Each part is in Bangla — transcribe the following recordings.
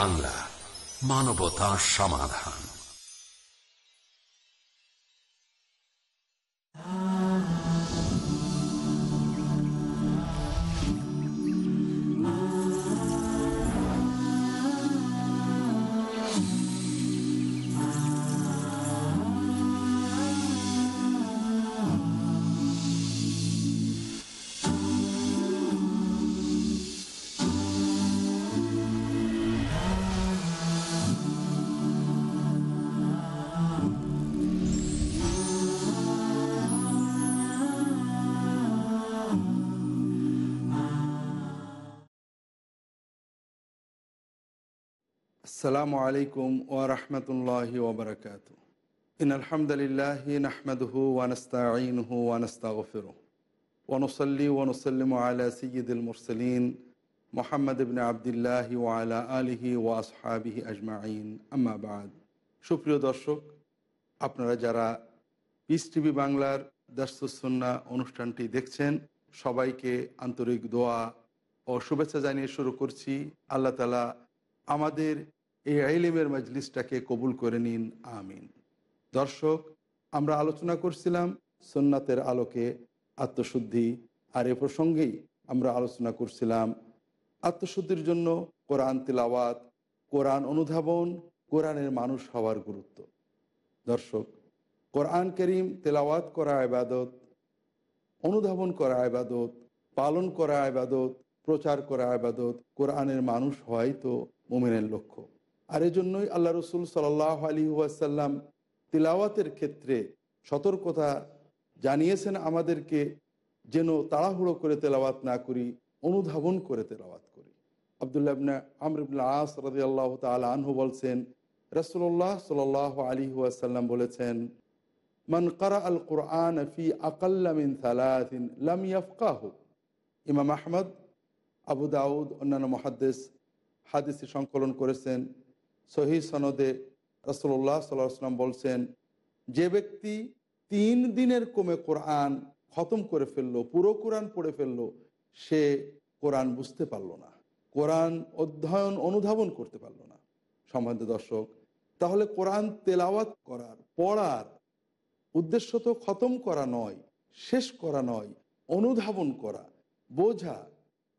বাংলা মানবতা সমাধান। السلام عليكم ورحمة الله وبركاته إن الحمد لله نحمده ونستعينه ونستغفره ونصلي ونسلم على سيد المرسلين محمد بن عبد الله وعلى آله وأصحابه أجمعين أما بعد সুপ্রিয় দর্শক আপনারা যারা পিস টিভি বাংলার দাসুসন্না অনুষ্ঠানটি দেখছেন সবাইকে আন্তরিক দোয়া ও শুভেচ্ছা জানিয়ে শুরু করছি আল্লাহ তালা আমাদের এই আইলিমের মজলিসটাকে কবুল করে নিন, আমিন। দর্শক, আমরা আলোচনা করছিলাম সোননাথের আলোকে আত্মশুদ্ধি, আর এ প্রসঙ্গেই আমরা আলোচনা করছিলাম আত্মশুদ্ধির জন্য কোরআন তিলাওয়াত, কোরআন অনুধাবন, কোরআনের মানুষ হওয়ার গুরুত্ব। দর্শক, কোরআন করিম তেলাওয়াত করা আবাদত অনুধাবন করা আবাদত পালন করা আবাদত প্রচার করা আবাদত কোরআনের মানুষ হওয়াই তো মোমেনের লক্ষ্য। আর এজন্যই আল্লাহ রসুল সাল্লাহ আলী ওয়াসাল্লাম তিলাওয়াতের ক্ষেত্রে সতর্কতা জানিয়েছেন আমাদেরকে যেন তাড়াহুড়ো করে তেলাওয়াত না করি, অনুধাবন করে তেলাওয়াত করি। আবদুল্লাবনা আমরুল্লাহ আস রাজি আল্লাহ তাল আনহু বলছেন রসুল্লাহ সাল আলী ওয়াসাল্লাম বলেছেন, মান কারা আল কোরআন ফি আকাল্লামিন সালাহিন লাম ইয়াফকাহু। ইমাম আহমদ, আবু দাউদ, অন্যান্য মহাদ্দেশ হাদিসে সংকলন করেছেন সহি সনদে রসল্লাহ সাল্লাম বলছেন, যে ব্যক্তি তিন দিনের কমে কোরআন খতম করে ফেলল, পুরো কোরআন পড়ে ফেলল, সে কোরআন বুঝতে পারল না। কোরআন অধ্যয়ন অনুধাবন করতে পারল না। সম্বন্ধে দর্শক, তাহলে কোরআন তেলাওয়াত করার, পড়ার উদ্দেশ্য তো খতম করা নয়, শেষ করা নয়, অনুধাবন করা, বোঝা,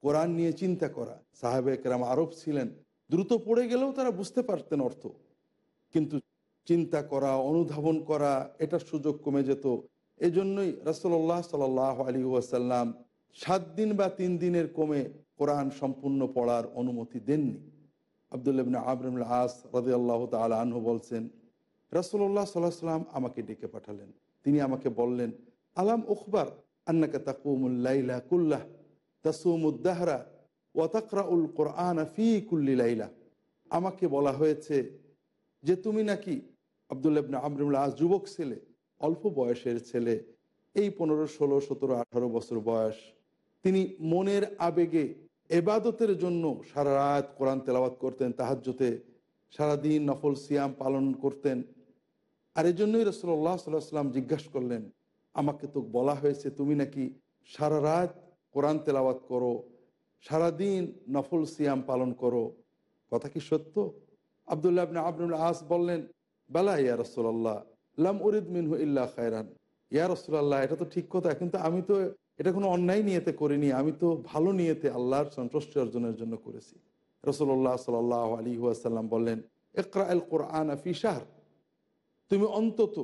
কোরআন নিয়ে চিন্তা করা। সাহেব একরাম আরব ছিলেন দ্রুত পড়ে গেলেও তারা বুঝতে পারতেন অর্থ। কিন্তু চিন্তা করা, অনুধাবন করা, এটার সুযোগ কমে যেত। এজন্যই রসল্লাহ সাল আলী ওয়াসাল্লাম সাত দিন বা তিন দিনের কমে কোরআন সম্পূর্ণ পড়ার অনুমতি দেননি। আবদুল্লাবিন আবরুল আস রাজি আল্লাহ তাল আনহু বলছেন রসল্লাহ সাল্লাহ সাল্লাম আমাকে ডেকে পাঠালেন। তিনি আমাকে বললেন, আলাম উখবার আন্নাকে তাকুমুল্লাইলা কুল্লাহ তাসুমুদ্দাহরা ওয়াতাকরাউল কোরআন ফি কুল্লি লাইলা। আমাকে বলা হয়েছে যে তুমি নাকি আবদুল্লাবনা আমরুল্লাহ আজ যুবক ছেলে, অল্প বয়সের ছেলে, এই পনেরো, ষোলো, সতেরো, আঠারো বছর বয়স। তিনি মনের আবেগে এবাদতের জন্য সারা রাত কোরআন তেলাওয়াত করতেন তাহাজ্যতে সারাদিন নফল সিয়াম পালন করতেন। আর এই জন্যই রসল্লাহ সাল্লাহ সাল্লাম জিজ্ঞাসা করলেন, আমাকে তো বলা হয়েছে তুমি নাকি সারা রাত কোরআন তেলাওয়াত করো সারাদিন নফল সিয়াম পালন করো। কথা কি সত্য? আবদুল্লাহ আবনে আবনুল আস বললেন, বেলা ইয়া রসোল্লাহ লাম উরিদ মিনহু ইল্লা খায়রান। ইয়া রসুল্লাহ এটা তো ঠিক কথা, কিন্তু আমি তো এটা কোনো অন্যায় নিয়েতে করিনি, আমি তো ভালো নিয়েতে আল্লাহর সন্তুষ্টি অর্জনের জন্য করেছি। রসল্লাহ সাল আলী ওয়াসাল্লাম বললেন একরা আল কোরআন ফি শাহর। তুমি অন্তত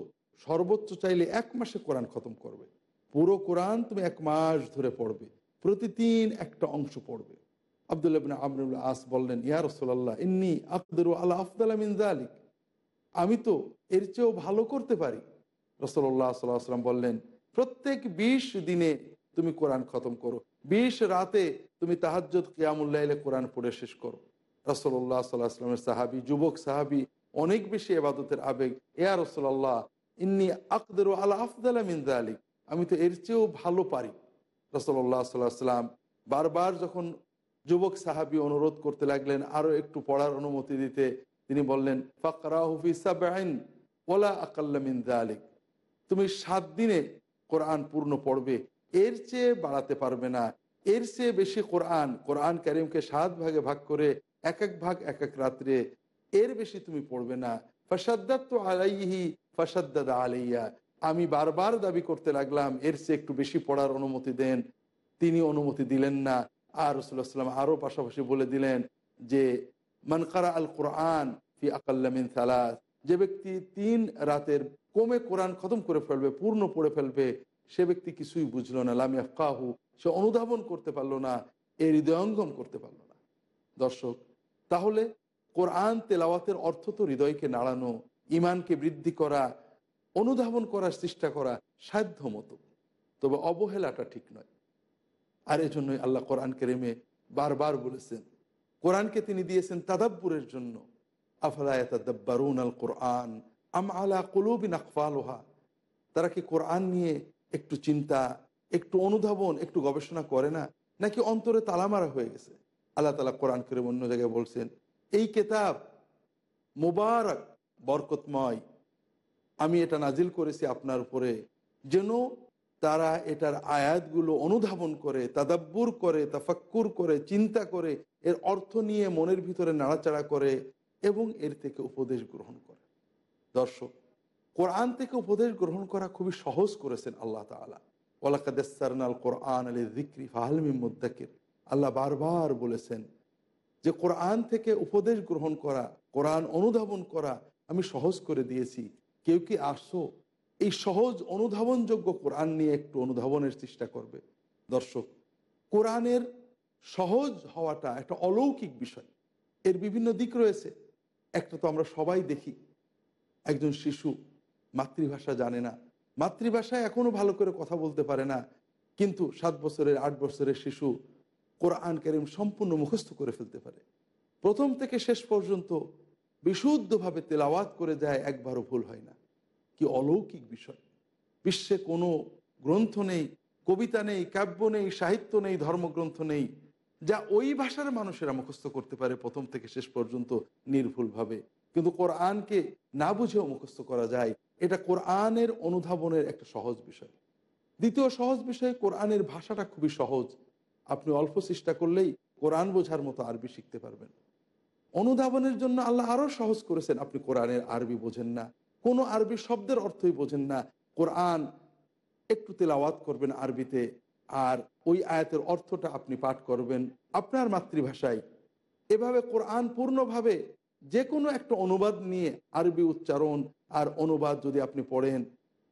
সর্বোচ্চ চাইলে এক মাসে কোরআন খতম করবে। পুরো কোরআন তুমি এক মাস ধরে পড়বে। প্রতিদিন একটা অংশ পড়বে। আবদুল্লাহ আমরুল্লাহ আস বললেন, ইয়া রসোল্লাহ ইন্নি আকদর আল্লাহ আফদাল আলিক আমি তো এর চেয়েও ভালো করতে পারি। রসল্লাহ সাল্লাম বললেন, প্রত্যেক বিশ দিনে তুমি কোরআন খতম করো। বিশ রাতে তুমি তাহাজ্জুদ কিয়ামুল্লাহ কোরআন পড়ে শেষ করো। রসল্লাহ সাল্লাহ আসলামের সাহাবি, যুবক সাহাবি, অনেক বেশি এবাদতের আবেগ এয়া রসল্লাহ ইন্নি আকদর আল্লাহ আফদাল আলিক আমি তো এর চেয়েও ভালো পারি। সাল্লাহ সাল্লাম বারবার যখন যুবক সাহাবি অনুরোধ করতে লাগলেন আরও একটু পড়ার অনুমতি দিতে, তিনি বললেন ফাকরা তুমি সাত দিনে কোরআন পূর্ণ পড়বে, এর চেয়ে বাড়াতে পারবে না। এর চেয়ে বেশি কোরআন কোরআন করিমকে সাত ভাগে ভাগ করে এক এক ভাগ, এক এক রাত্রে, এর বেশি তুমি পড়বে না। ফাসাদ্দাত তো আলাইহি ফাসাদ্দাদ আলাইয়া। আমি বারবার দাবি করতে লাগলাম, এর চেয়ে একটু বেশি পড়ার অনুমতি দেন। তিনি অনুমতি দিলেন না। আর রসুল্লাহ সাল্লাম আরও পাশাপাশি বলে দিলেন যে মানকারা আল কোরআন ফি আকাল্লামিন সালাস যে ব্যক্তি তিন রাতের কমে কোরআন খতম করে ফেলবে, পূর্ণ পড়ে ফেলবে, সে ব্যক্তি কিছুই বুঝলো না। লামি আফকাহু সে অনুধাবন করতে পারল না, এ হৃদয়ঙ্গম করতে পারল না। দর্শক, তাহলে কোরআন তেলাওয়াতের অর্থ তো হৃদয়কে নাড়ানো ইমানকে বৃদ্ধি করা অনুধাবন করার চেষ্টা করা সাধ্য মতো। তবে অবহেলাটা ঠিক নয়। আর এজন্যই আল্লাহ কোরআন কেরেমে বারবার বলেছেন, কোরআনকে তিনি দিয়েছেন তাদাব্বুরের জন্য। আফলায়াতাদাব্বারুন আল কোরআন আম আলা কুলুবিন আকফালোহা তারা কি কোরআন নিয়ে একটু চিন্তা, একটু অনুধাবন, একটু গবেষণা করে না? নাকি অন্তরে তালামারা হয়ে গেছে? আল্লাহ তালা কোরআন করে অন্য জায়গায় বলছেন, এই কেতাব মোবারক, বরকতময় আমি এটা নাজিল করেছি আপনার উপরে, যেন তারা এটার আয়াতগুলো অনুধাবন করে, তাদাব্বুর করে, তাফাক্কুর করে, চিন্তা করে, এর অর্থ নিয়ে মনের ভিতরে নাড়াচাড়া করে এবং এর থেকে উপদেশ গ্রহণ করে। দর্শক, কোরআন থেকে উপদেশ গ্রহণ করা খুবই সহজ করেছেন আল্লাহ তালা ওলাকাদাল কোরআন আলী জিক্রি ফাহালমিম মুদ্দাকির আল্লাহ বারবার বলেছেন যে কোরআন থেকে উপদেশ গ্রহণ করা, কোরআন অনুধাবন করা আমি সহজ করে দিয়েছি। কেউ কি আসো? এই সহজ অনুধাবনযোগ্য কোরআন নিয়ে একটু অনুধাবনের চেষ্টা করবে। দর্শক, কোরআনের সহজ হওয়াটা একটা অলৌকিক বিষয়। এর বিভিন্ন দিক রয়েছে। একটা তো আমরা সবাই দেখি। একজন শিশু মাতৃভাষা জানে না। মাতৃভাষায় এখনও ভালো করে কথা বলতে পারে না। কিন্তু সাত বছরের, আট বছরের শিশু কোরআন করিম সম্পূর্ণ মুখস্থ করে ফেলতে পারে। প্রথম থেকে শেষ পর্যন্ত বিশুদ্ধভাবে তেলাওয়াত করে যায়, একবারও ভুল হয় না। কি অলৌকিক বিষয়। বিশ্বে কোনো গ্রন্থ নেই, কবিতা নেই, কাব্য নেই, সাহিত্য নেই, ধর্মগ্রন্থ নেই, যা ওই ভাষার মানুষেরা মুখস্থ করতে পারে প্রথম থেকে শেষ পর্যন্ত নির্ভুলভাবে। কিন্তু কোরআনকে না বুঝেও মুখস্থ করা যায়, এটা কোরআনের অনুধাবনের একটা সহজ বিষয়। দ্বিতীয় সহজ বিষয়, কোরআনের ভাষাটা খুবই সহজ। আপনি অল্প চেষ্টা করলেই কোরআন বোঝার মতো আরবি শিখতে পারবেন। অনুধাবনের জন্য আল্লাহ আরও সহজ করেছেন। আপনি কোরআনের আরবি বোঝেন না, কোনো আরবি শব্দের অর্থই বোঝেন না। কোরআন একটু তেলাওয়াত করবেন আরবিতে, আর ওই আয়াতের অর্থটা আপনি পাঠ করবেন আপনার মাতৃভাষায়। এভাবে কোরআন পূর্ণভাবে যে কোনো একটা অনুবাদ নিয়ে আরবি উচ্চারণ আর অনুবাদ যদি আপনি পড়েন,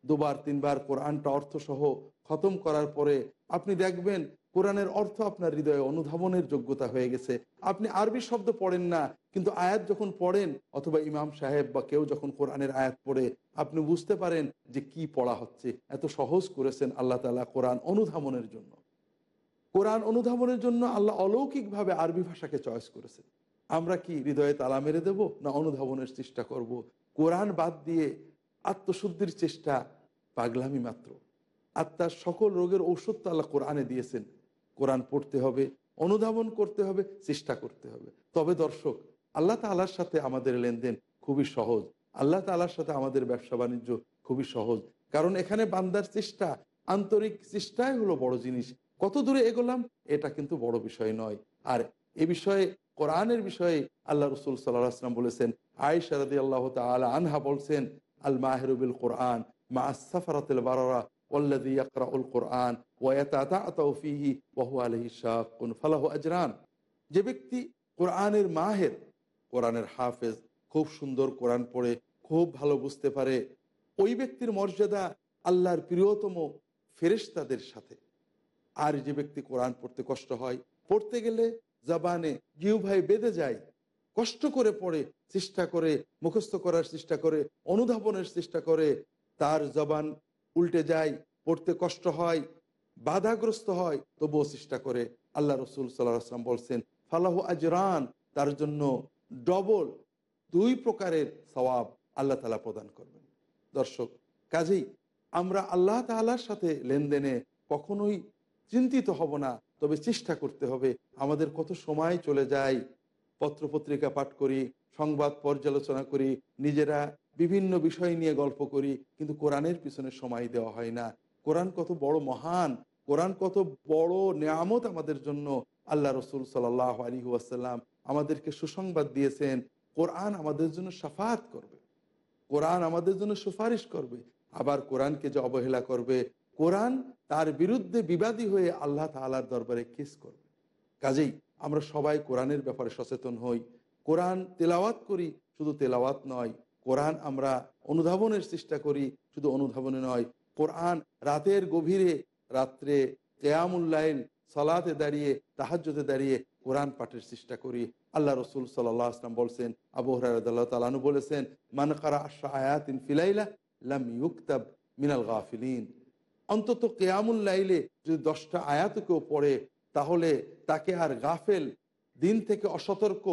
দুবার, তিনবার কোরআনটা অর্থসহ খতম করার পরে আপনি দেখবেন কোরআনের অর্থ আপনার হৃদয়ে অনুধাবনের যোগ্যতা হয়ে গেছে। আপনি আরবি শব্দ পড়েন না, কিন্তু আয়াত যখন পড়েন, অথবা ইমাম সাহেব বা কেউ যখন কোরআনের আয়াত পড়ে, আপনি বুঝতে পারেন যে কি পড়া হচ্ছে। এত সহজ করেছেন আল্লাহ তালা কোরআন অনুধাবনের জন্য। কোরআন অনুধাবনের জন্য আল্লাহ অলৌকিকভাবে আরবি ভাষাকে চয়েস করেছেন। আমরা কি হৃদয়ে তালা মেরে দেব না অনুধাবনের চেষ্টা করব। কোরআন বাদ দিয়ে আত্মশুদ্ধির চেষ্টা পাগলামি মাত্র। আত্মার সকল রোগের ঔষধ তো আল্লাহ কোরআনে দিয়েছেন। কোরআন পড়তে হবে, অনুধাবন করতে হবে, চেষ্টা করতে হবে। তবে দর্শক, আল্লাহ তালার সাথে আমাদের লেনদেন খুবই সহজ। আল্লাহ তালার সাথে আমাদের ব্যবসা বাণিজ্য খুবই সহজ। কারণ এখানে বান্দার চেষ্টা, আন্তরিক চেষ্টাই হলো বড় জিনিস। কত দূরে এগোলাম, এটা কিন্তু বড় বিষয় নয়। আর এ বিষয়ে, কোরআনের বিষয়ে আল্লাহ রসুল সাল্লাহ আসলাম বলেছেন আয়সা রাদি আল্লাহ তালা আনহা বলছেন আল মাহেরুবিল কোরআন মা আসাফারাতিল বারারা ওল্লাদি ইয়াকরা কোরআন ওয়াতাউফিহি ওয়াহু আলহি আজরান যে ব্যক্তি কোরআনের মাহের কোরআনের হাফেজ, খুব সুন্দর কোরআন পড়ে, খুব ভালো বুঝতে পারে, ওই ব্যক্তির মর্যাদা আল্লাহর প্রিয়তম ফেরেশতাদের সাথে। আর যে ব্যক্তি কোরআন পড়তে কষ্ট হয়, পড়তে গেলে জাবানে জিউভাই বেঁধে যায়, কষ্ট করে পড়ে, চেষ্টা করে, মুখস্থ করার চেষ্টা করে, অনুধাবনের চেষ্টা করে, তার জবান উল্টে যায়, পড়তে কষ্ট হয়, বাধাগ্রস্ত হয়, তবুও চেষ্টা করে আল্লাহ রসুল সাল্লাহ আসলাম বলছেন, ফালাহু আজরান তার জন্য ডবল, দুই প্রকারের সওয়াব আল্লাহ তালা প্রদান করবেন। দর্শক, কাজেই আমরা আল্লাহ তালার সাথে লেনদেনে কখনোই চিন্তিত হব না, তবে চেষ্টা করতে হবে আমাদের কত সময় চলে যায়। পত্রপত্রিকা পাঠ করি, সংবাদ পর্যালোচনা করি, নিজেরা বিভিন্ন বিষয় নিয়ে গল্প করি, কিন্তু কোরআনের পিছনে সময় দেওয়া হয় না। কোরআন কত বড় মহান, কোরআন কত বড় নিয়ামত আমাদের জন্য। আল্লাহ রসুল সাল্লাহ আলী ওয়াসাল্লাম আমাদেরকে সুসংবাদ দিয়েছেন, কোরআন আমাদের জন্য সাফাত করবে। কোরআন আমাদের জন্য সুপারিশ করবে, আবার কোরআনকে যে অবহেলা করবে, কোরআন তার বিরুদ্ধে বিবাদী হয়ে আল্লাহ তালার দরবারে কেস করবে। কাজেই আমরা সবাই কোরআনের ব্যাপারে সচেতন হই। কোরআন তেলাওয়াত করি, শুধু তেলাওয়াত নয় কোরআন আমরা অনুধাবনের চেষ্টা করি, শুধু অনুধাবনে নয়, কোরআন রাতের গভীরে, রাত্রে কেয়ামুল্লাইল সলাতে দাঁড়িয়ে তাহাজ্যতে দাঁড়িয়ে কোরআন পাঠের চেষ্টা করি। আল্লাহ রসুল সাল্লাহ আসলাম বলছেন, আবু হরারদাল্লাহ তালানু বলেছেন, মান কারা আশা আয়াতিন ফিলাইলা লাম ইউক্তাব মিনাল গাফিলিন। অন্তত কেয়ামুল্লাইলে যদি দশটা আয়াত কেউ পড়ে, তাহলে তাকে আর গাফেল, দিন থেকে অসতর্ক,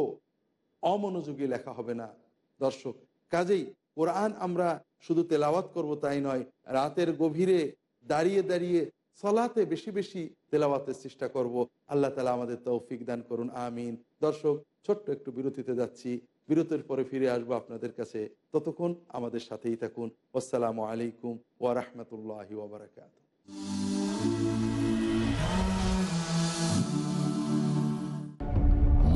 অমনোযোগী লেখা হবে না। দর্শক কাজেই কোরআন আমরা শুধু তেলাওয়াত করব তাই নয়, রাতের গভীরে দাঁড়িয়ে দাঁড়িয়ে সলাতে বেশি বেশি তেলাওয়াতের চেষ্টা করব। আল্লাহ তালা আমাদের তৌফিক দান করুন, আমিন। দর্শক, ছোট্ট একটু বিরতিতে যাচ্ছি। বিরতির পরে ফিরে আসব আপনাদের কাছে। ততক্ষণ আমাদের সাথেই থাকুন। আসসালামু আলাইকুম ওয়া রাহমাতুল্লাহি ওয়া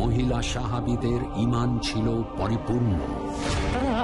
মহিলা সাহাবিদের ইমান ছিল পরিপূর্ণ।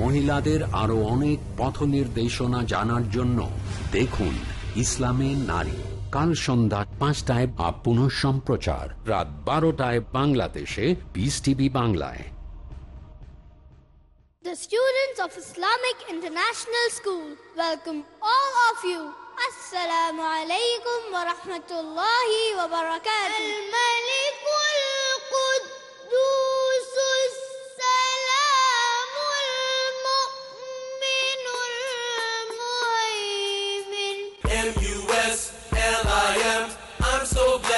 মহিলাদের আরও অনেক পথ নির্দেশনা জানার জন্য দেখুন ইসলামে নারী কাল সন্ধ্যা পাঁচটায় বা পুনঃ সম্প্রচার রাত বারোটায় বাংলাদেশে বিস টিভি বাংলায় The students of Islamic International School welcome all of you. Assalamu alaikum wa rahmatullahi wa barakatuh. Al-Malikul Quddus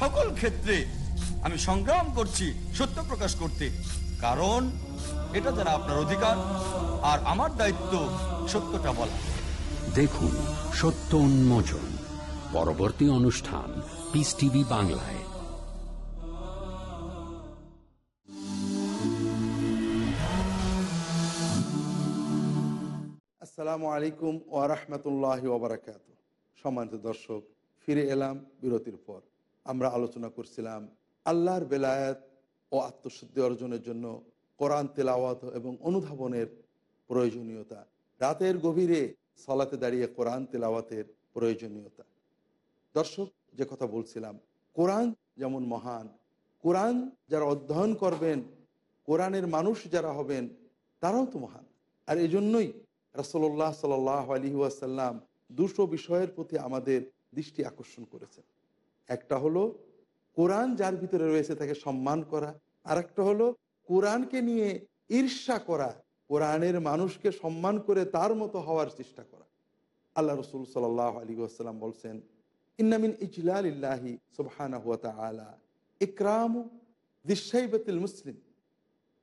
সকল ক্ষেত্রে আমি সংগ্রাম করছি সত্য প্রকাশ করতে। কারণ এটা যারা আপনার অধিকার আর আমার দায়িত্ব সত্যটা বলা। দেখুন সত্য উন্মোচন পরবর্তী অনুষ্ঠান পিস টিভি বাংলায়। আসসালামু আলাইকুম ওয়া রাহমাতুল্লাহি ওয়া সম্মানিত দর্শক ফিরে এলাম বিরতির পর। আমরা আলোচনা করছিলাম আল্লাহর বেলায়াত ও আত্মশুদ্ধি অর্জনের জন্য কোরআন তেলাওয়াত এবং অনুধাবনের প্রয়োজনীয়তা। রাতের গভীরে সলাতে দাঁড়িয়ে কোরআন তেলাওয়াতের প্রয়োজনীয়তা। দর্শক, যে কথা বলছিলাম, কোরআন যেমন মহান, কোরআন যারা অধ্যয়ন করবেন, কোরআনের মানুষ যারা হবেন, তারাও তো মহান। আর এই জন্যই রাসোল্লাহ সাল আলী ওয়াসাল্লাম দুটো বিষয়ের প্রতি আমাদের দৃষ্টি আকর্ষণ করেছেন। একটা হলো কোরআন যার ভিতরে রয়েছে তাকে সম্মান করা আর একটা হলো কোরআনকে নিয়ে ঈর্ষা করা, কোরআনের মানুষকে সম্মান করে তার মতো হওয়ার চেষ্টা করা। আল্লাহ রসুল সাল আলী ওয়াসাল্লাম বলছেন ইন্নামিন ইজলাল ইল্লাহি সুবহানাহু ওয়া তাআলা, ইকরামু দিশাইবাতিল মুসলিম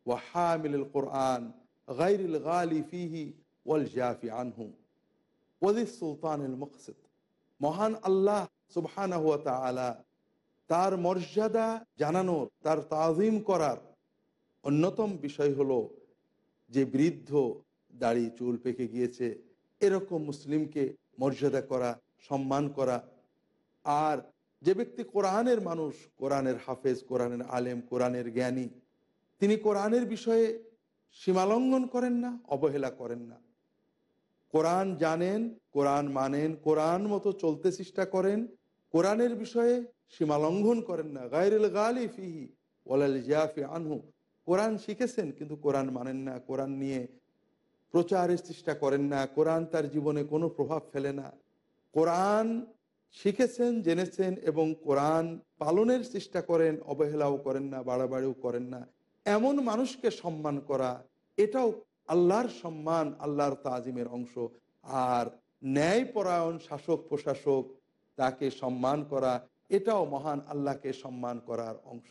ওয়া হামিলুল কোরআন গায়রিল গালি ফিহি ওয়াল জাফি আনহু সুলতানুল মহান আল্লাহ সুবহানা হুয়া তাআলা, তার মর্যাদা জানানোর, তার তাজিম করার অন্যতম বিষয় হলো যে বৃদ্ধ দাড়ি, চুল পেকে গিয়েছে, এরকম মুসলিমকে মর্যাদা করা, সম্মান করা। আর যে ব্যক্তি কোরআনের মানুষ, কোরআনের হাফেজ, কোরআনের আলেম, কোরআনের জ্ঞানী, তিনি কোরআনের বিষয়ে সীমালঙ্ঘন করেন না, অবহেলা করেন না। কোরআন জানেন, কোরআন মানেন, কোরআন মতো চলতে চেষ্টা করেন কোরআনের বিষয়ে সীমা লঙ্ঘন করেন না। গায়রুল গালি ফিহি ওয়ালাল জিয়াফি আনহু। কোরআন শিখেছেন, কিন্তু কোরআন মানেন না। কোরআন নিয়ে প্রচারের চেষ্টা করেন না। কোরআন তার জীবনে কোনো প্রভাব ফেলে না। কোরআন শিখেছেন, জেনেছেন এবং কোরআন পালনের চেষ্টা করেন, অবহেলাও করেন না, বাড়াবাড়িও করেন না। এমন মানুষকে সম্মান করা, এটাও আল্লাহর সম্মান, আল্লাহর তাজিমের অংশ। আর ন্যায়পরায়ণ শাসক প্রশাসক তাকে সম্মান করা, এটাও মহান আল্লাহকে সম্মান করার অংশ।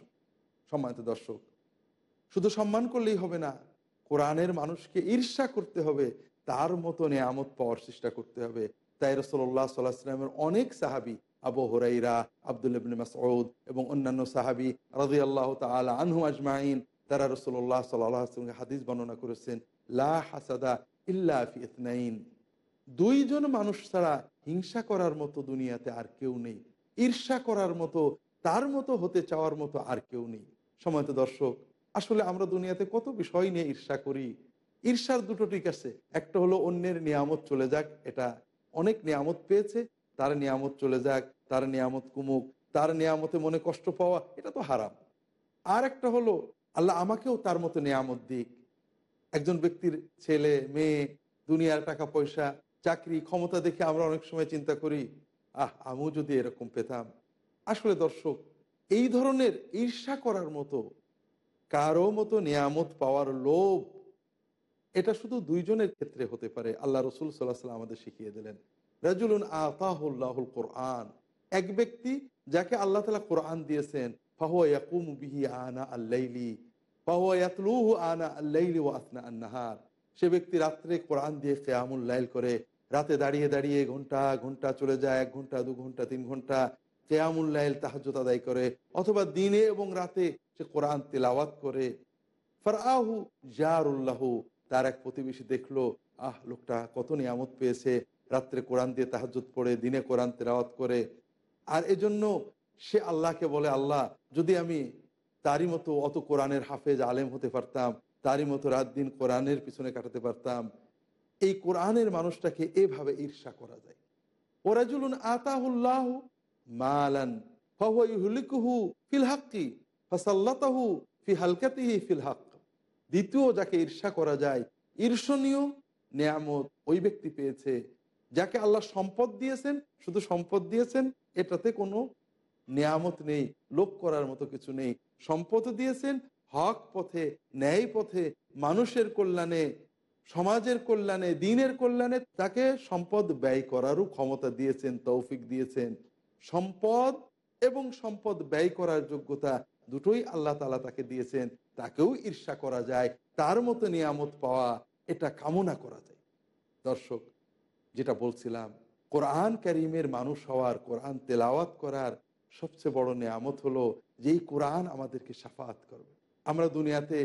সম্মানিত দর্শক, শুধু সম্মান করলেই হবে না, কোরআনের মানুষকে ঈর্ষা করতে হবে, তার মতো নিয়ামত পাওয়ার চেষ্টা করতে হবে। তাই রসল্লাহ সাল্লাহ সাল্লামের অনেক সাহাবি, আবু হরাইরা আবদুল ইবনে মাসউদ এবং অন্যান্য সাহাবি রাজি আল্লাহ তালা আনহু আজমাইন তারা রসল্লাহ সাল্লাহ হাদিস বর্ণনা করেছেন, লা হাসাদা ইল্লা ইতনাইন দুইজন মানুষ ছাড়া হিংসা করার মতো দুনিয়াতে আর কেউ নেই। ঈর্ষা করার মতো, তার মতো হতে চাওয়ার মতো আর কেউ নেই। সময়ত দর্শক, আসলে আমরা দুনিয়াতে কত বিষয় নিয়ে ঈর্ষা করি। ঈর্ষার দুটো ঠিক আছে। একটা হলো অন্যের নিয়ামত চলে যাক, এটা অনেক নিয়ামত পেয়েছে, তার নিয়ামত চলে যাক, তার নিয়ামত কুমুক, তার নিয়ামতে মনে কষ্ট পাওয়া, এটা তো হারাম। আর একটা হলো, আল্লাহ আমাকেও তার মতো নিয়ামত দিক। একজন ব্যক্তির ছেলে, মেয়ে, দুনিয়ার টাকা পয়সা চাকরি ক্ষমতা দেখে আমরা অনেক সময় চিন্তা করি, আহ, আমিও যদি এরকম পেতাম। আসলে দর্শক, এই ধরনের ঈর্ষা করার মতো, কারও মতো নিয়ামত পাওয়ার লোভ, এটা শুধু দুইজনের ক্ষেত্রে হতে পারে। আল্লাহ রসুল সাল্লাহ সাল্লাম আমাদের শিখিয়ে দিলেন, রাজুলুন আতাহুল্লাহুল কোরআন। এক ব্যক্তি যাকে আল্লাহ তালা কোরআন দিয়েছেন, ফাহুয়া বিহি আনা আল্লাইলি, ফাহুয়া আনা আল্লাইলি ও আসনা আন্নাহার। সে ব্যক্তি রাত্রে কোরআন দিয়ে কেয়ামুল লাইল করে রাতে দাঁড়িয়ে দাঁড়িয়ে ঘণ্টা ঘণ্টা চলে যায়, এক ঘণ্টা, দু ঘণ্টা, তিন ঘণ্টা, কেয়ামুল লাইল তাহাজত আদায় করে, অথবা দিনে এবং রাতে সে কোরআন তেলাওয়াত করে। ফারাহু জারুল্লাহু তার এক প্রতিবেশী দেখল, আহ, লোকটা কত নিয়ামত পেয়েছে, রাত্রে কোরআন দিয়ে তাহাজুত পড়ে, দিনে কোরআন তেলাওয়াত করে। আর এজন্য সে আল্লাহকে বলে, আল্লাহ, যদি আমি তারই মতো অত কোরআনের হাফেজ আলেম হতে পারতাম, তারই মতো রাত দিন কোরআনের পিছনে কাটাতে পারতাম এই কোরআনের মানুষটাকে এভাবে ঈর্ষা করা যায়। ওরাজুলুন আতাহুল্লাহ মালান দ্বিতীয় যাকে ঈর্ষা করা যায়, ঈর্ষণীয় নিয়ামত ওই ব্যক্তি পেয়েছে, যাকে আল্লাহ সম্পদ দিয়েছেন, শুধু সম্পদ দিয়েছেন, এটাতে কোনো নিয়ামত নেই লোক করার মতো কিছু নেই। সম্পদ দিয়েছেন, হক পথে, ন্যায় পথে, মানুষের কল্যাণে সমাজের কল্যাণে, দিনের কল্যাণে তাকে সম্পদ ব্যয় করারও ক্ষমতা দিয়েছেন, তৌফিক দিয়েছেন। সম্পদ এবং সম্পদ ব্যয় করার যোগ্যতা দুটোই আল্লাহ তালা তাকে দিয়েছেন। তাকেও ঈর্ষা করা যায়, তার মতো নিয়ামত পাওয়া, এটা কামনা করা যায়। দর্শক, যেটা বলছিলাম, কোরআন করিমের মানুষ হওয়ার, কোরআন তেলাওয়াত করার সবচেয়ে বড় নিয়ামত হলো যেই কোরআন আমাদেরকে সাফাত করবে। আমরা দুনিয়াতে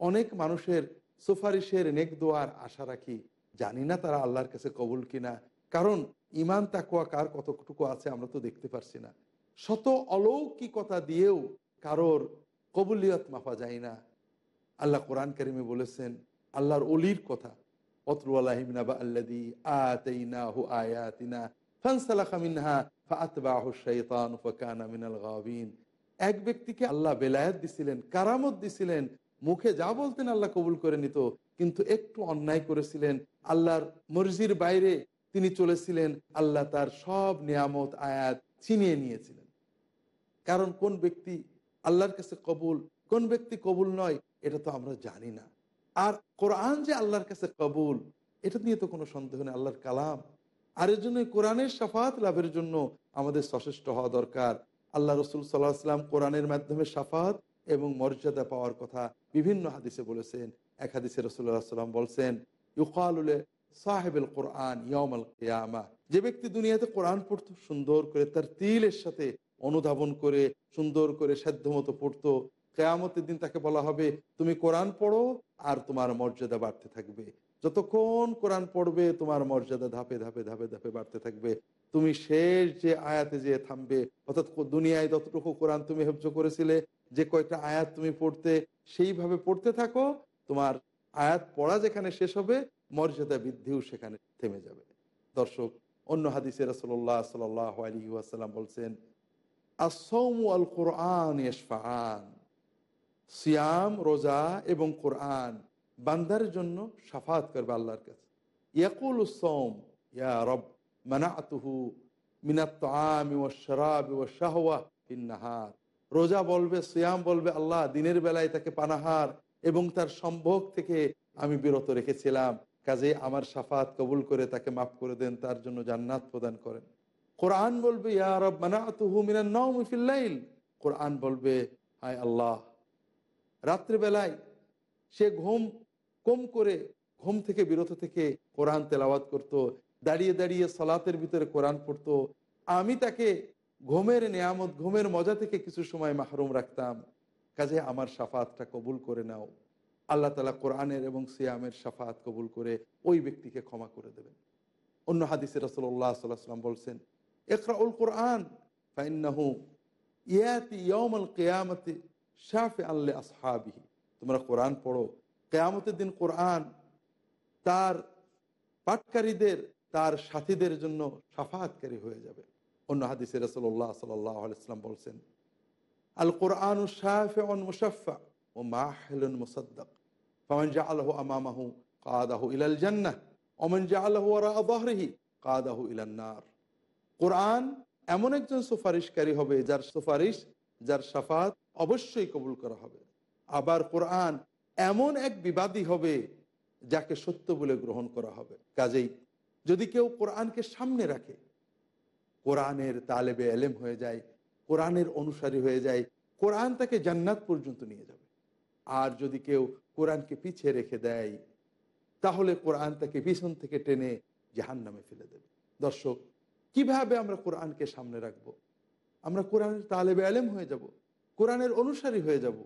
অনেক মানুষের সুপারিশের নেক দোয়ার আশা রাখি। জানি না তারা আল্লাহর কাছে কবুল কিনা। কারণ ইমান তাকুয়া কার কতটুকু আছে আমরা তো দেখতে পারছি না। শত অলৌকিকতা দিয়েও কারোর কবুলিয়ত মাপা যায় না। আল্লাহ কোরআন কারিমে বলেছেন, আল্লাহর অলির কথা এক ব্যক্তিকে আল্লাহ বেলায়েত দিছিলেন, কারামত দিছিলেন মুখে যা বলতেন আল্লাহ কবুল করে নিত, কিন্তু একটু অন্যায় করেছিলেন। আল্লাহর মর্জির বাইরে তিনি চলেছিলেন, আল্লাহ তার সব নিয়ামত, আয়াত ছিনিয়ে নিয়েছিলেন। কারণ কোন ব্যক্তি আল্লাহর কাছে কবুল, কোন ব্যক্তি কবুল নয়, এটা তো আমরা জানি না। আর কোরআন যে আল্লাহর কাছে কবুল, এটা নিয়ে তো কোনো সন্দেহ নেই, আল্লাহর কালাম। আর এর জন্য কোরআনের সাফাত লাভের জন্য আমাদের সচেষ্ট হওয়া দরকার। আল্লাহ রসুল সাল্লাহ সাল্লাম কোরআনের মাধ্যমে সাফাত এবং মর্যাদা পাওয়ার কথা বিভিন্ন হাদিসে বলেছেন। এক হাদিসে রসুল্লাহ সাল্লাম বলছেন ইউকালুলে সাহেবেল কোরআন ইয়মাল কেয়ামা। যে ব্যক্তি দুনিয়াতে কোরআন পড়তো, সুন্দর করে তার তিলের সাথে অনুধাবন করে, সুন্দর করে মতো পড়তো, কেয়ামতের দিন তাকে বলা হবে, তুমি কোরআন পড়ো আর তোমার মর্যাদা বাড়তে থাকবে। যতক্ষণ কোরআন পড়বে, তোমার মর্যাদা ধাপে ধাপে ধাপে ধাপে বাড়তে থাকবে। তুমি শেষ যে আয়াতে যে থামবে, অর্থাৎ দুনিয়ায় যতটুকু কোরআন তুমি হেফজ করেছিলে যে কয়েকটা আয়াত তুমি পড়তে, সেইভাবে পড়তে থাকো। তোমার আয়াত পড়া যেখানে শেষ হবে, মর্যাদা বৃদ্ধিও সেখানে থেমে যাবে। দর্শক, অন্য হাদিসে রসল্লাহ সাল আলী ওয়াসাল্লাম বলছেন আসৌমু আল কোরআন ইয়সফান সিয়াম, রোজা এবং কোরআন বান্দার জন্য সাফাত করবে আল্লাহর কাছে। ইয়াকুল সোম ইয়া রব, মানাতুহু মিনাত আমি ও শরাব ও শাহওয়া নাহার। রোজা বলবে, সিয়াম বলবে, আল্লাহ দিনের বেলায় তাকে পানাহার এবং তার সম্ভোগ থেকে আমি বিরত রেখেছিলাম। কাজে আমার সাফাত কবুল করে তাকে মাফ করে দেন, তার জন্য জান্নাত প্রদান করেন। কোরআন বলবে কোরআন বলবে, হায় আল্লাহ, রাত্রিবেলায় সে ঘুম কম করে, ঘুম থেকে বিরত থেকে কোরআন তেলাওয়াত করত, দাঁড়িয়ে দাঁড়িয়ে সলাতের ভিতরে কোরআন পড়তো। আমি তাকে ঘুমের নিয়ামত, ঘুমের মজা থেকে কিছু সময় মাহরুম রাখতাম। কাজে আমার সাফাতটা কবুল করে নাও। আল্লাহ তালা কোরআনের এবং সিয়ামের সাফাত কবুল করে ওই ব্যক্তিকে ক্ষমা করে দেবেন। অন্য হাদিসে রসল্লাহ সাল্লাম বলছেন একরাউল কোরআন, ফাইন্নাহু ইয়াতি ইয়মল কেয়ামতে শাফে আল্লে আসহাবিহি তোমরা কোরআন পড়ো, কেয়ামতের দিন কোরআন তার পাটকারীদের তার সাথীদের জন্য সাফাতকারী হয়ে যাবে। অন্য হাদিসে রসল্লাহ সাল্লাম বলছেন আল কোরআন কোরআন এমন একজন সুপারিশকারী হবে যার সুপারিশ, যার সাফাত অবশ্যই কবুল করা হবে। আবার কোরআন এমন এক বিবাদী হবে যাকে সত্য বলে গ্রহণ করা হবে। কাজেই যদি কেউ কোরআনকে সামনে রাখে কোরআনের তালেবে এলেম হয়ে যায়, কোরআনের অনুসারী হয়ে যায়, কোরআন তাকে জান্নাত পর্যন্ত নিয়ে যাবে। আর যদি কেউ কোরআনকে পিছিয়ে রেখে দেয়, তাহলে কোরআন তাকে পিছন থেকে টেনে জাহান নামে ফেলে দেবে। দর্শক, কীভাবে আমরা কোরআনকে সামনে রাখব? আমরা কোরআনের তালেবে আলেম হয়ে যাব, কোরআনের অনুসারী হয়ে যাব।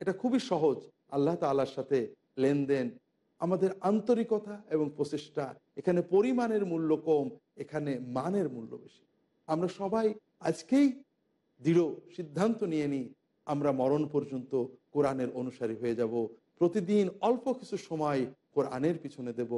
এটা খুবই সহজ। আল্লাহ তাল্লার সাথে লেনদেন, আমাদের আন্তরিকতা এবং প্রচেষ্টা, এখানে পরিমাণের মূল্য কম, এখানে মানের মূল্য বেশি। আমরা সবাই আজকেই দৃঢ় সিদ্ধান্ত নিয়ে নিই, আমরা মরণ পর্যন্ত কোরআনের অনুসারী হয়ে যাব। প্রতিদিন অল্প কিছু সময় কোরআনের পিছনে দেব।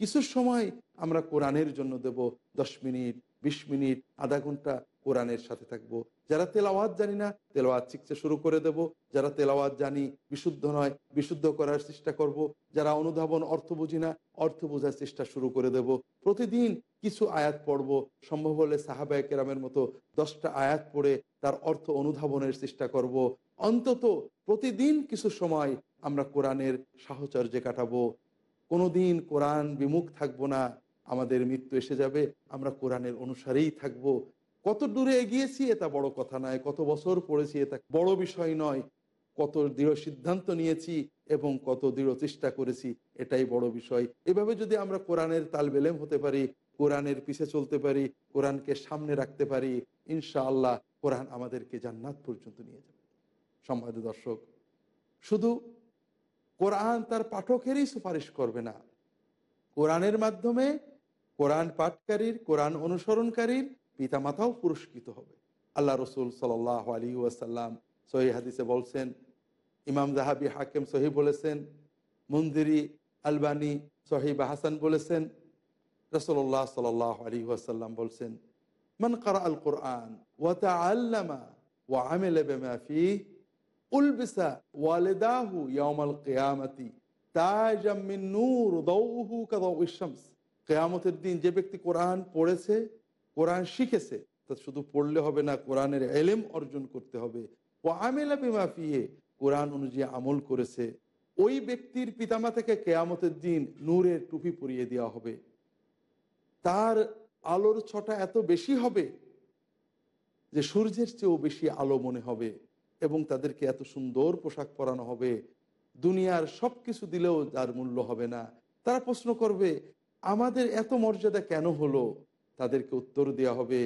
কিছু সময় আমরা কোরআনের জন্য দেব। দশ মিনিট, বিশ মিনিট, আধা ঘণ্টা কোরআনের সাথে থাকব। যারা তেলাওয়াত জানি না, তেলাওয়াত শিখতে শুরু করে দেব। যারা তেলাওয়াত জানি বিশুদ্ধ নয়, বিশুদ্ধ করার চেষ্টা করব। যারা অনুধাবন, অর্থ বুঝি না, অর্থ বোঝার চেষ্টা শুরু করে দেব। প্রতিদিন কিছু আয়াত পড়ব। সম্ভব হলে সাহাবায় কেরামের মতো দশটা আয়াত পড়ে তার অর্থ অনুধাবনের চেষ্টা করব। অন্তত প্রতিদিন কিছু সময় আমরা কোরআনের সাহচর্যে কাটাবো। কোনোদিন কোরআন বিমুখ থাকব না। আমাদের মৃত্যু এসে যাবে, আমরা কোরআনের অনুসারেই থাকব। কত দূরে এগিয়েছি এটা বড় কথা নয়, কত বছর পড়েছি এটা বড় বিষয় নয়। কত দৃঢ় সিদ্ধান্ত নিয়েছি এবং কত দৃঢ় চেষ্টা করেছি, এটাই বড় বিষয়। এভাবে যদি আমরা কোরআনের তালবেলেম হতে পারি কোরআনের পিছে চলতে পারি, কোরআনকে সামনে রাখতে পারি ইনশা আল্লাহ কোরআন আমাদেরকে জান্নাত পর্যন্ত নিয়ে যাবে। সম্মানিত দর্শক, শুধু কোরআন তার পাঠকেরই সুপারিশ করবে না। কোরআনের মাধ্যমে কোরআন পাঠকারীর, কোরআন অনুসরণকারীর পিতামাতাও পুরস্কৃত হবে। আল্লাহ রসুল সাল আলী ওয়াসাল্লাম সহি হাদিসে বলছেন, ইমাম জাহাবি হাকিম সহি বলেছেন, মন্দিরি আলবানী সহিবা হাসান বলেছেন রসল্লাহ সাল আলী ওয়াসাল্লাম বলছেন, মান কারা আল কোরআন কেয়ামতের দিন যে ব্যক্তি কোরআন পড়েছে, কোরআন শিখেছে, তা শুধু পড়লে হবে না, কোরআনের এলেম অর্জন করতে হবে। ও আমেলা বিমাফিয়ে কোরআন অনুযায়ী আমল করেছে। ওই ব্যক্তির পিতামাতাকে কেয়ামতের দিন নূরের টুপি পরিয়ে দেওয়া হবে। তার আলোর ছটা এত বেশি হবে যে সূর্যের চেয়েও বেশি আলো মনে হবে এবং তাদেরকে এত সুন্দর পোশাক পরানো হবে। দুনিয়ার সব কিছু দিলেও তার মূল্য হবে না। তারা প্রশ্ন করবে, আমাদের এত মর্যাদা কেন হলো? তাদেরকে উত্তর দেওয়া হবে,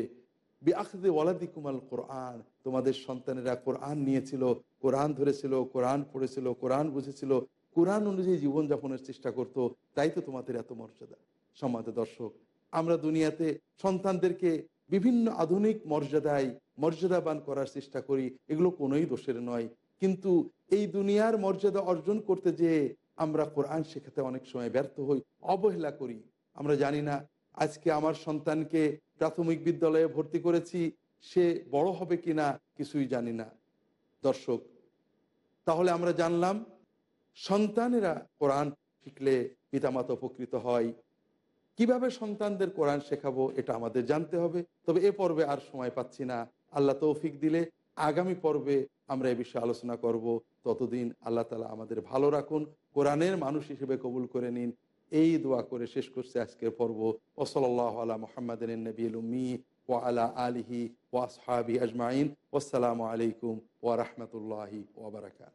বিআখদে ওয়ালাদিকুমাল কোরআন। তোমাদের সন্তানেরা কোরআন নিয়েছিল, কোরআন ধরেছিল, কোরআন পড়েছিল, কোরআন বুঝেছিল, কোরআন অনুযায়ী জীবনযাপনের চেষ্টা করত, তাই তো তোমাদের এত মর্যাদা। সমাজ দর্শক আমরা দুনিয়াতে সন্তানদেরকে বিভিন্ন আধুনিক মর্যাদায় মর্যাদাবান করার চেষ্টা করি, এগুলো কোনোই দোষের নয়। কিন্তু এই দুনিয়ার মর্যাদা অর্জন করতে যে আমরা কোরআন শেখাতে অনেক সময় ব্যর্থ হই, অবহেলা করি। আমরা জানি না, আজকে আমার সন্তানকে প্রাথমিক বিদ্যালয়ে ভর্তি করেছি, সে বড় হবে কিনা কিছুই জানি না। দর্শক, তাহলে আমরা জানলাম, সন্তানেরা কোরআন শিখলে পিতামাতা উপকৃত হয় কীভাবে সন্তানদের কোরআন শেখাবো এটা আমাদের জানতে হবে। তবে এ পর্বে আর সময় পাচ্ছি না। আল্লাহ তৌফিক দিলে আগামী পর্বে আমরা এ বিষয়ে আলোচনা করব। ততদিন আল্লাহ তালা আমাদের ভালো রাখুন, কোরআনের মানুষ হিসেবে কবুল করে নিন। এই দোয়া করে শেষ করছে আজকের পর্ব। ওসলাল্লাহ আলা মোহাম্মদ নবীল ও আলা আলিহি ওয়াসহাবি আজমাইন। আসসালামু আলাইকুম ওয়া রাহমাতুল্লাহি ওয়া বারাকাত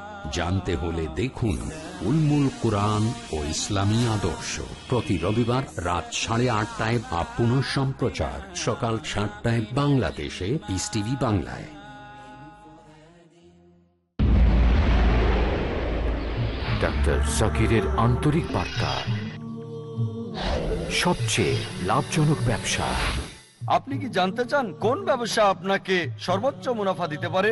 জানতে হলে দেখুন উলমুল কোরআন ও ইসলামী আদর্শ। প্রতি রবিবার রাত সাড়ে আটটায় বা পুনঃ সম্প্রচার। সকাল সাতটায় বাংলাদেশে পিস টিভি বাংলায়। ডাক্তার জাকিরের আন্তরিক বার্তা। সবচেয়ে লাভজনক ব্যবসা। আপনি কি জানতে চান কোন ব্যবসা আপনাকে সর্বোচ্চ মুনাফা দিতে পারে?